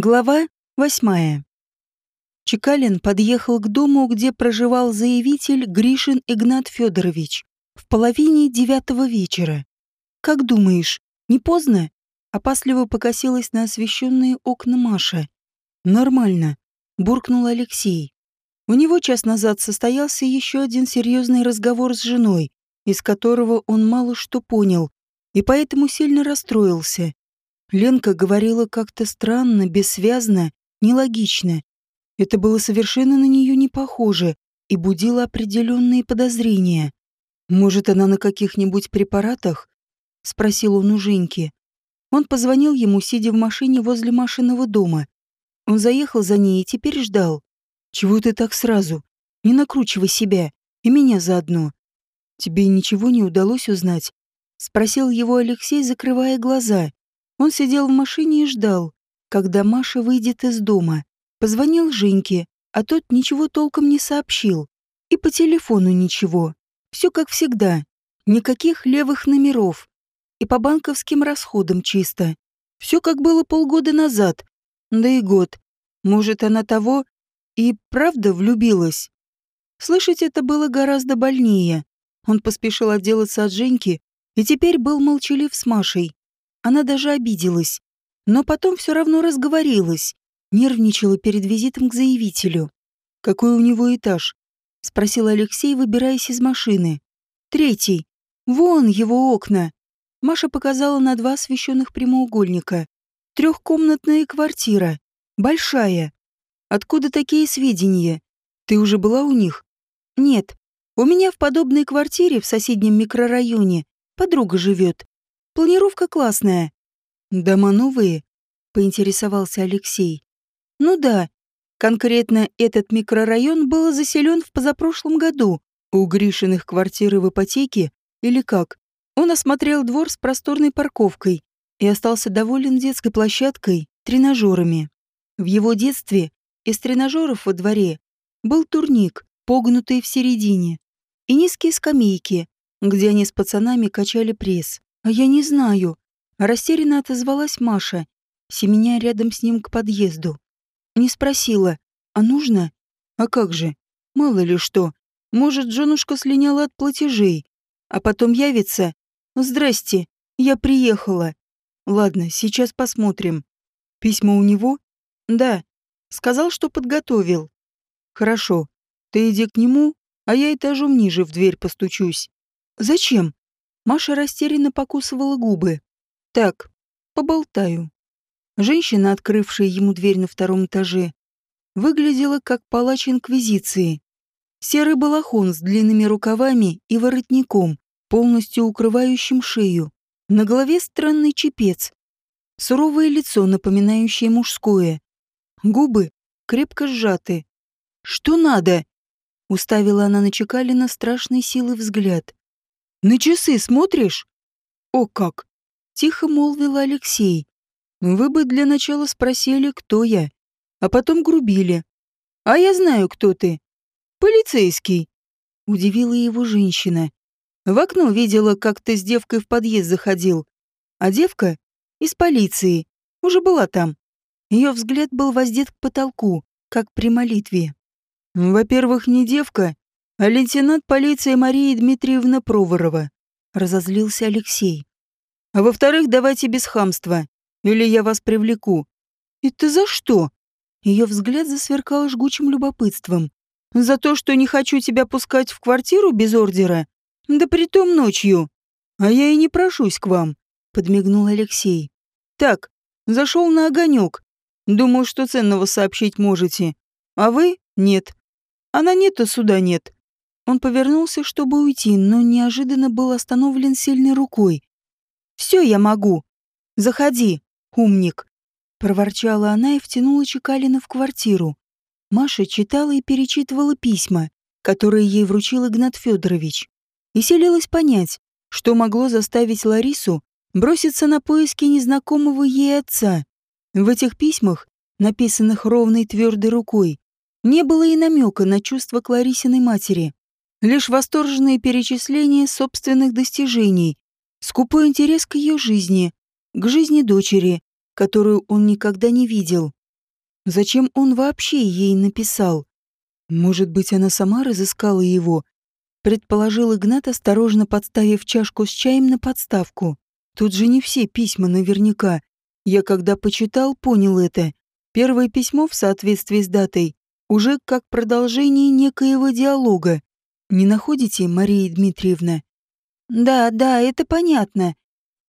Глава восьмая. Чекалин подъехал к дому, где проживал заявитель Гришин Игнат Федорович в половине девятого вечера. «Как думаешь, не поздно?» Опасливо покосилась на освещенные окна Маша. «Нормально», — буркнул Алексей. У него час назад состоялся еще один серьезный разговор с женой, из которого он мало что понял, и поэтому сильно расстроился. Ленка говорила как-то странно, бессвязно, нелогично. Это было совершенно на нее не похоже и будило определенные подозрения. «Может, она на каких-нибудь препаратах?» — спросил он у Женьки. Он позвонил ему, сидя в машине возле машинного дома. Он заехал за ней и теперь ждал. «Чего ты так сразу? Не накручивай себя. И меня заодно. Тебе ничего не удалось узнать?» — спросил его Алексей, закрывая глаза. Он сидел в машине и ждал, когда Маша выйдет из дома. Позвонил Женьке, а тот ничего толком не сообщил. И по телефону ничего. Все как всегда. Никаких левых номеров. И по банковским расходам чисто. Все как было полгода назад. Да и год. Может, она того и правда влюбилась. Слышать это было гораздо больнее. Он поспешил отделаться от Женьки и теперь был молчалив с Машей. Она даже обиделась. Но потом все равно разговорилась. Нервничала перед визитом к заявителю. «Какой у него этаж?» — спросил Алексей, выбираясь из машины. «Третий. Вон его окна». Маша показала на два освещенных прямоугольника. Трехкомнатная квартира. Большая. Откуда такие сведения? Ты уже была у них? Нет. У меня в подобной квартире в соседнем микрорайоне подруга живет. Планировка классная. Дома новые? Поинтересовался Алексей. Ну да. Конкретно этот микрорайон был заселен в позапрошлом году. У Гришиных квартиры в ипотеке или как? Он осмотрел двор с просторной парковкой и остался доволен детской площадкой, тренажерами. В его детстве из тренажеров во дворе был турник, погнутый в середине, и низкие скамейки, где они с пацанами качали пресс. «А я не знаю», — растерянно отозвалась Маша, семеня рядом с ним к подъезду. Не спросила, «А нужно?» «А как же? Мало ли что. Может, женушка слиняла от платежей, а потом явится. Здрасте, я приехала. Ладно, сейчас посмотрим. Письма у него? Да. Сказал, что подготовил. Хорошо. Ты иди к нему, а я этажом ниже в дверь постучусь. Зачем? Маша растерянно покусывала губы. «Так, поболтаю». Женщина, открывшая ему дверь на втором этаже, выглядела как палач Инквизиции. Серый балахон с длинными рукавами и воротником, полностью укрывающим шею. На голове странный чепец. Суровое лицо, напоминающее мужское. Губы крепко сжаты. «Что надо?» Уставила она на Чекалина страшной силы взгляд. На часы смотришь? О как! Тихо молвил Алексей. Вы бы для начала спросили, кто я, а потом грубили. А я знаю, кто ты. Полицейский. Удивила его женщина. В окно видела, как ты с девкой в подъезд заходил. А девка из полиции. Уже была там. Ее взгляд был воздет к потолку, как при молитве. Во-первых, не девка, лейтенант полиции Мария Дмитриевна Проворова. Разозлился Алексей. А во-вторых, давайте без хамства, или я вас привлеку. Это за что? Ее взгляд засверкал жгучим любопытством. За то, что не хочу тебя пускать в квартиру без ордера? Да притом ночью. А я и не прошусь к вам, подмигнул Алексей. Так, зашел на огонек. Думаю, что ценного сообщить можете. А вы? Нет. А на нет-то суда нет. Он повернулся, чтобы уйти, но неожиданно был остановлен сильной рукой. «Все я могу. Заходи, умник!» Проворчала она и втянула Чекалина в квартиру. Маша читала и перечитывала письма, которые ей вручил Игнат Федорович, и селилась понять, что могло заставить Ларису броситься на поиски незнакомого ей отца. В этих письмах, написанных ровной твердой рукой, не было и намека на чувства к Ларисиной матери. Лишь восторженные перечисления собственных достижений, скупой интерес к ее жизни, к жизни дочери, которую он никогда не видел. Зачем он вообще ей написал? Может быть, она сама разыскала его? Предположил Игнат, осторожно подставив чашку с чаем на подставку. Тут же не все письма наверняка. Я когда почитал, понял это. Первое письмо в соответствии с датой уже как продолжение некоего диалога. Не находите, Мария Дмитриевна? Да, да, это понятно.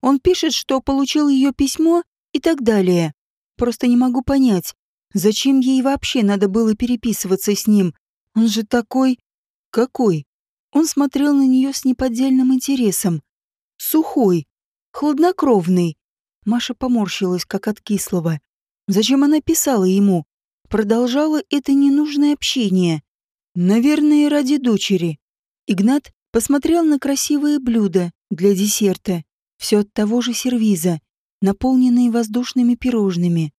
Он пишет, что получил ее письмо и так далее. Просто не могу понять, зачем ей вообще надо было переписываться с ним. Он же такой... Какой? Он смотрел на нее с неподдельным интересом. Сухой, хладнокровный. Маша поморщилась, как от кислого. Зачем она писала ему? Продолжала это ненужное общение. Наверное, ради дочери. Игнат посмотрел на красивые блюда для десерта. Все от того же сервиза, наполненные воздушными пирожными.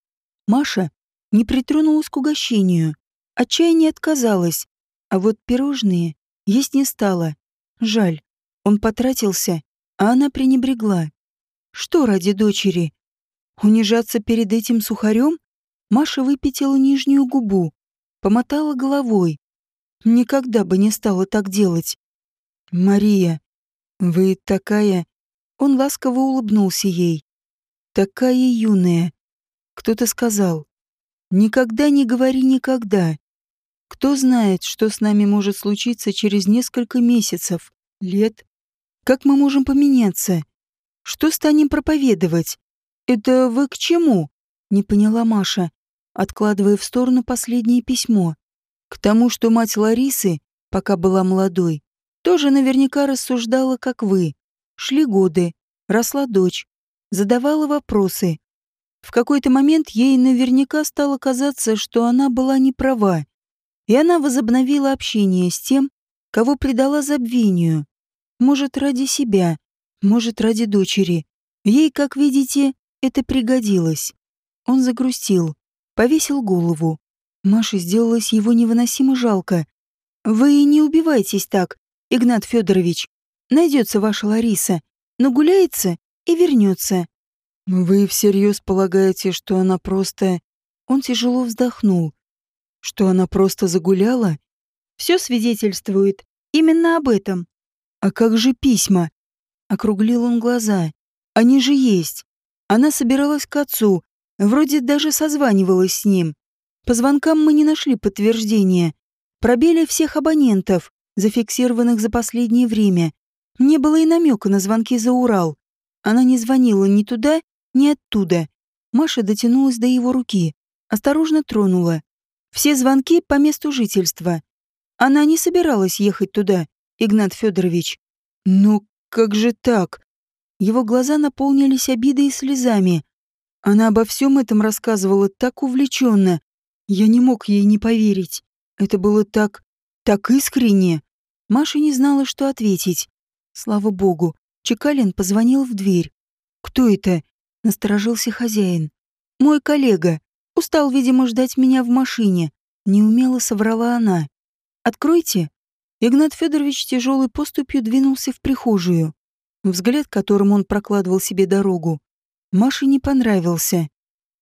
Маша не притронулась к угощению. Отчаяние отказалась. А вот пирожные есть не стало. Жаль. Он потратился, а она пренебрегла. Что ради дочери? Унижаться перед этим сухарем? Маша выпятила нижнюю губу, помотала головой. Никогда бы не стала так делать. «Мария, вы такая...» Он ласково улыбнулся ей. «Такая юная». Кто-то сказал. «Никогда не говори никогда. Кто знает, что с нами может случиться через несколько месяцев, лет? Как мы можем поменяться? Что станем проповедовать? Это вы к чему?» Не поняла Маша, откладывая в сторону последнее письмо. К тому, что мать Ларисы, пока была молодой, тоже наверняка рассуждала, как вы. Шли годы, росла дочь, задавала вопросы. В какой-то момент ей наверняка стало казаться, что она была не права, и она возобновила общение с тем, кого предала забвению. Может, ради себя, может, ради дочери. Ей, как видите, это пригодилось. Он загрустил, повесил голову. Маше сделалось его невыносимо жалко. «Вы не убивайтесь так, Игнат Федорович. Найдется ваша Лариса, но гуляется и вернется». «Вы всерьез полагаете, что она просто...» Он тяжело вздохнул. Что она просто загуляла? Все свидетельствует именно об этом. А как же письма? Округлил он глаза. Они же есть. Она собиралась к отцу, вроде даже созванивалась с ним. По звонкам мы не нашли подтверждения. Пробили всех абонентов, зафиксированных за последнее время. Не было и намека на звонки за Урал. Она не звонила ни туда, ни оттуда. Маша дотянулась до его руки, осторожно тронула. Все звонки по месту жительства. Она не собиралась ехать туда, Игнат Федорович. Ну, как же так? Его глаза наполнились обидой и слезами. Она обо всем этом рассказывала так увлеченно. Я не мог ей не поверить. Это было так... так искренне. Маша не знала, что ответить. Слава богу, Чекалин позвонил в дверь. «Кто это?» — насторожился хозяин. «Мой коллега. Устал, видимо, ждать меня в машине. Неумело соврала она. «Откройте». Игнат Федорович тяжелой поступью двинулся в прихожую. Взгляд, которым он прокладывал себе дорогу, Маше не понравился.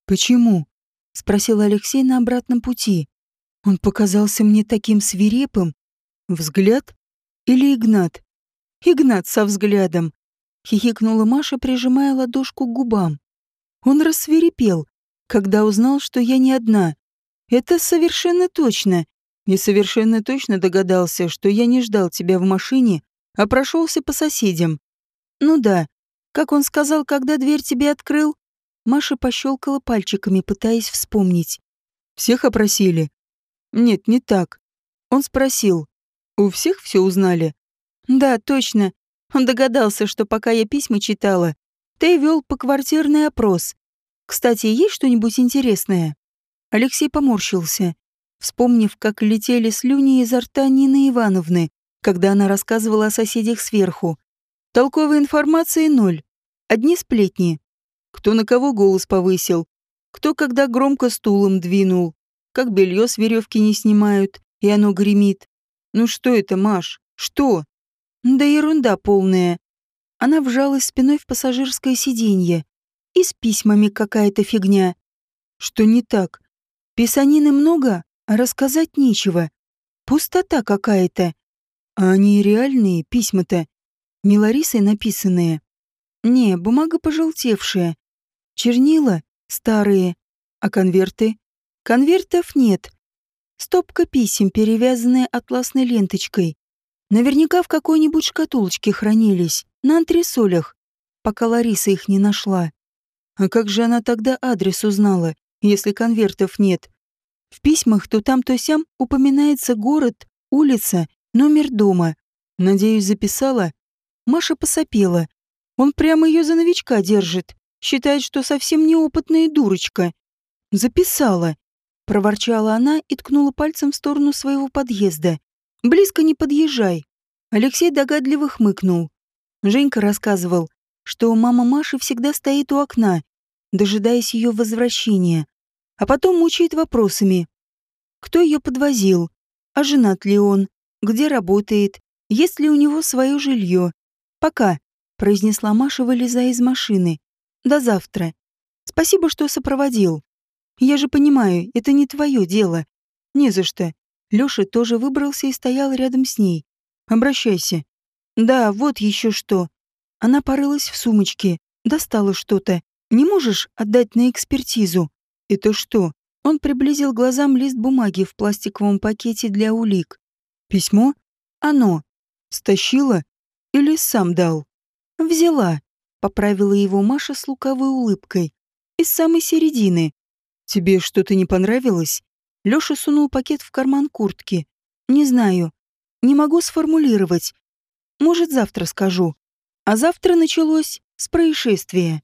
«Почему?» — спросил Алексей на обратном пути. «Он показался мне таким свирепым. Взгляд? Или Игнат?» «Игнат со взглядом», — хихикнула Маша, прижимая ладошку к губам. Он рассверепел, когда узнал, что я не одна. Это совершенно точно. И совершенно точно догадался, что я не ждал тебя в машине, а прошелся по соседям. Ну да, как он сказал, когда дверь тебе открыл? Маша пощелкала пальчиками, пытаясь вспомнить. Всех опросили? Нет, не так. Он спросил. У всех все узнали? Да, точно. Он догадался, что пока я письма читала, ты вел поквартирный опрос. Кстати, есть что-нибудь интересное?» Алексей поморщился, вспомнив, как летели слюни изо рта Нины Ивановны, когда она рассказывала о соседях сверху. Толковой информации ноль. Одни сплетни. Кто на кого голос повысил, кто когда громко стулом двинул, как белье с веревки не снимают, и оно гремит. Ну что это, Маш, что? Да ерунда полная. Она вжалась спиной в пассажирское сиденье, и с письмами какая-то фигня. Что не так? Писанины много, а рассказать нечего. Пустота какая-то. А они реальные письма-то. Не Ларисой написанные. Не, бумага пожелтевшая. Чернила старые. А конверты? Конвертов нет. Стопка писем, перевязанная атласной ленточкой. Наверняка в какой-нибудь шкатулочке хранились, на антресолях, пока Лариса их не нашла. А как же она тогда адрес узнала, если конвертов нет? В письмах то там, то сям упоминается город, улица, номер дома. Надеюсь, записала? Маша посопела. Он прямо ее за новичка держит. Считает, что совсем неопытная дурочка. Записала. Проворчала она и ткнула пальцем в сторону своего подъезда. Близко не подъезжай. Алексей догадливо хмыкнул. Женька рассказывал, что мама Маши всегда стоит у окна, дожидаясь ее возвращения, а потом мучает вопросами. Кто ее подвозил? А женат ли он? Где работает? Есть ли у него свое жилье? Пока, произнесла Маша, вылезая из машины. До завтра. Спасибо, что сопроводил. Я же понимаю, это не твое дело. Не за что. Лёша тоже выбрался и стоял рядом с ней. «Обращайся». «Да, вот еще что». Она порылась в сумочке, достала что-то. «Не можешь отдать на экспертизу?» «Это что?» Он приблизил глазам лист бумаги в пластиковом пакете для улик. «Письмо?» «Оно». «Стащила? Или сам дал?» «Взяла», — поправила его Маша с луковой улыбкой. «Из самой середины». «Тебе что-то не понравилось?» Лёша сунул пакет в карман куртки. «Не знаю. Не могу сформулировать. Может, завтра скажу». А завтра началось с происшествия.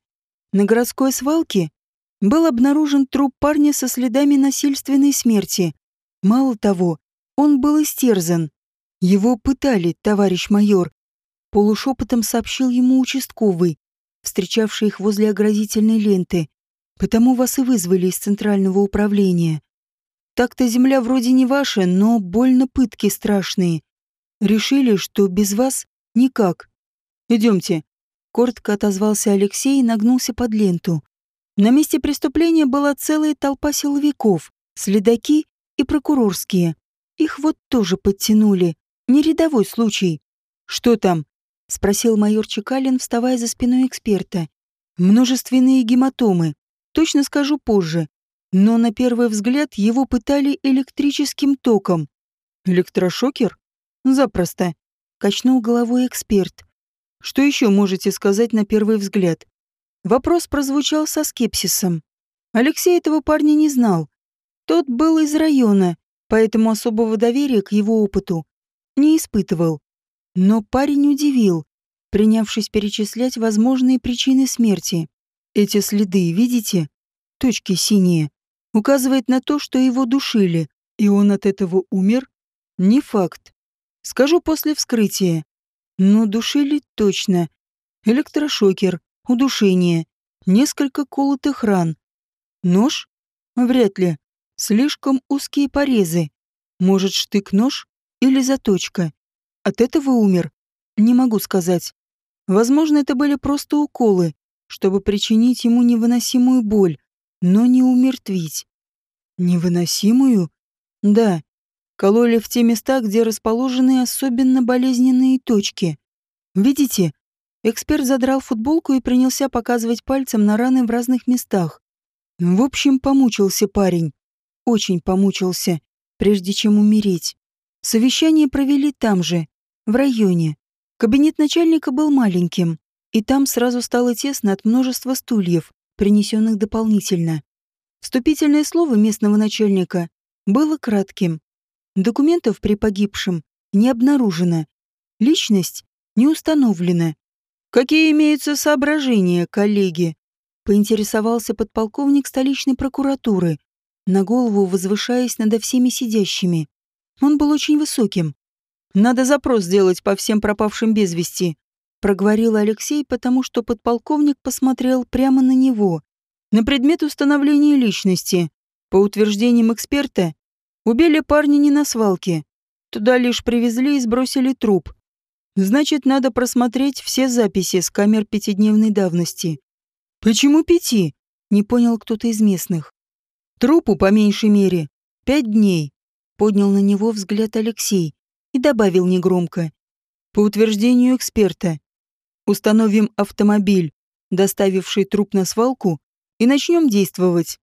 На городской свалке был обнаружен труп парня со следами насильственной смерти. Мало того, он был истерзан. Его пытали, товарищ майор. Полушепотом сообщил ему участковый, встречавший их возле оградительной ленты. Потому вас и вызвали из центрального управления. Так-то земля вроде не ваша, но больно пытки страшные. Решили, что без вас никак. Идемте. Коротко отозвался Алексей и нагнулся под ленту. На месте преступления была целая толпа силовиков, следаки и прокурорские. Их вот тоже подтянули. Не рядовой случай. Что там? Спросил майор Чекалин, вставая за спиной эксперта. Множественные гематомы. Точно скажу позже но на первый взгляд его пытали электрическим током. Электрошокер? Запросто. Качнул головой эксперт. Что еще можете сказать на первый взгляд? Вопрос прозвучал со скепсисом. Алексей этого парня не знал. Тот был из района, поэтому особого доверия к его опыту не испытывал. Но парень удивил, принявшись перечислять возможные причины смерти. Эти следы, видите? Точки синие указывает на то, что его душили, и он от этого умер? Не факт. Скажу после вскрытия. Но душили точно. Электрошокер, удушение, несколько колотых ран. Нож? Вряд ли. Слишком узкие порезы. Может, штык-нож или заточка. От этого умер? Не могу сказать. Возможно, это были просто уколы, чтобы причинить ему невыносимую боль но не умертвить. Невыносимую? Да. Кололи в те места, где расположены особенно болезненные точки. Видите? Эксперт задрал футболку и принялся показывать пальцем на раны в разных местах. В общем, помучился парень. Очень помучился, прежде чем умереть. Совещание провели там же, в районе. Кабинет начальника был маленьким, и там сразу стало тесно от множества стульев, принесенных дополнительно. Вступительное слово местного начальника было кратким. Документов при погибшем не обнаружено. Личность не установлена. «Какие имеются соображения, коллеги?» — поинтересовался подполковник столичной прокуратуры, на голову возвышаясь над всеми сидящими. Он был очень высоким. «Надо запрос сделать по всем пропавшим без вести проговорил Алексей, потому что подполковник посмотрел прямо на него. На предмет установления личности. По утверждениям эксперта, убили парня не на свалке. Туда лишь привезли и сбросили труп. Значит, надо просмотреть все записи с камер пятидневной давности. Почему пяти? Не понял кто-то из местных. Трупу, по меньшей мере, пять дней. Поднял на него взгляд Алексей и добавил негромко. По утверждению эксперта, установим автомобиль, доставивший труп на свалку, и начнем действовать.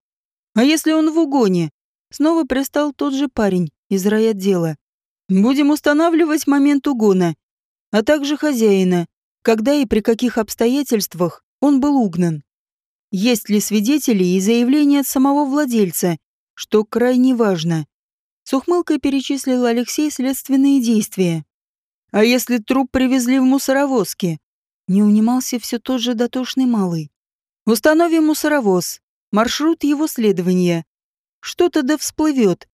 А если он в угоне? Снова пристал тот же парень из райотдела. Будем устанавливать момент угона, а также хозяина, когда и при каких обстоятельствах он был угнан. Есть ли свидетели и заявления от самого владельца, что крайне важно. С ухмылкой перечислил Алексей следственные действия. А если труп привезли в мусоровозке? Не унимался все тот же дотошный малый. Установим мусоровоз, маршрут его следования. Что-то да всплывет,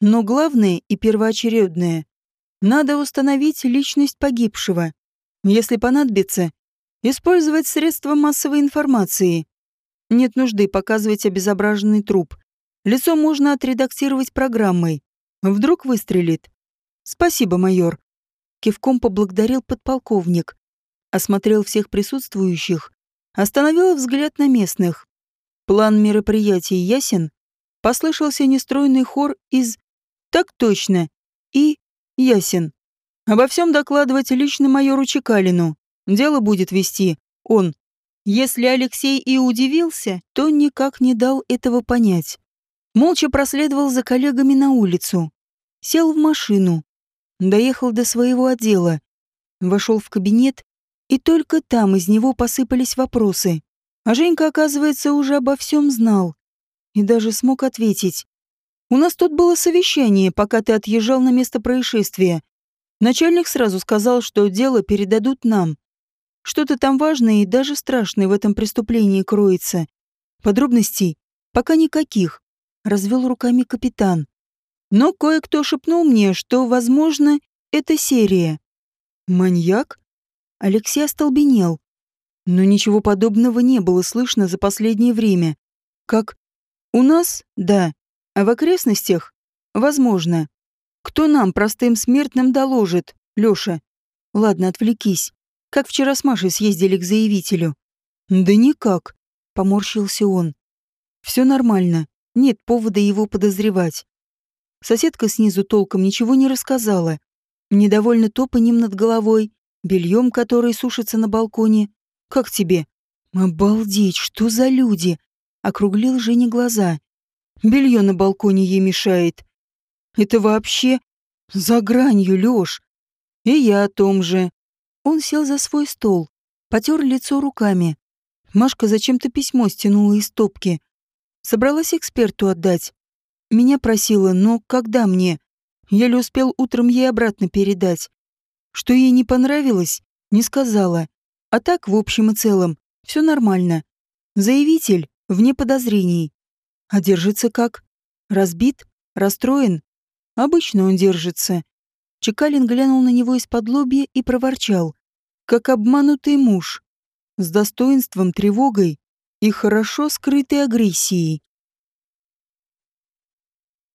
но главное и первоочередное — надо установить личность погибшего. Если понадобится, использовать средства массовой информации. Нет нужды показывать обезображенный труп. Лицо можно отредактировать программой. Вдруг выстрелит. Спасибо, майор. Кивком поблагодарил подполковник. Осмотрел всех присутствующих. Остановил взгляд на местных. План мероприятий ясен? Послышался нестройный хор из так точно. И ясен. Обо всем докладывать лично майору Чекалину. Дело будет вести он. Если Алексей и удивился, то никак не дал этого понять. Молча проследовал за коллегами на улицу. Сел в машину. Доехал до своего отдела. Вошел в кабинет, и только там из него посыпались вопросы. А Женька, оказывается, уже обо всем знал. И даже смог ответить. У нас тут было совещание, пока ты отъезжал на место происшествия. Начальник сразу сказал, что дело передадут нам. Что-то там важное и даже страшное в этом преступлении кроется. Подробностей пока никаких, развел руками капитан. Но кое-кто шепнул мне, что, возможно, это серия. Маньяк? Алексей остолбенел. Но ничего подобного не было слышно за последнее время. Как у нас, да, а в окрестностях? Возможно. Кто нам, простым смертным, доложит, Лёша? Ладно, отвлекись. Как вчера с Машей съездили к заявителю? Да никак, поморщился он. Все нормально. Нет повода его подозревать. Соседка снизу толком ничего не рассказала. Недовольно топанем над головой, бельем, который сушится на балконе. Как тебе? Обалдеть, что за люди? Округлил Жене глаза. Белье на балконе ей мешает. Это вообще за гранью, Лёш. И я о том же. Он сел за свой стол, потер лицо руками. Машка зачем-то письмо стянула из топки. Собралась эксперту отдать. Меня просила, но когда мне? Еле успел утром ей обратно передать. Что ей не понравилось, не сказала. А так, в общем и целом, все нормально. Заявитель вне подозрений. А держится как? Разбит? Расстроен? Обычно он держится. Чекалин глянул на него из-под лобья и проворчал. Как обманутый муж. С достоинством, тревогой и хорошо скрытой агрессией.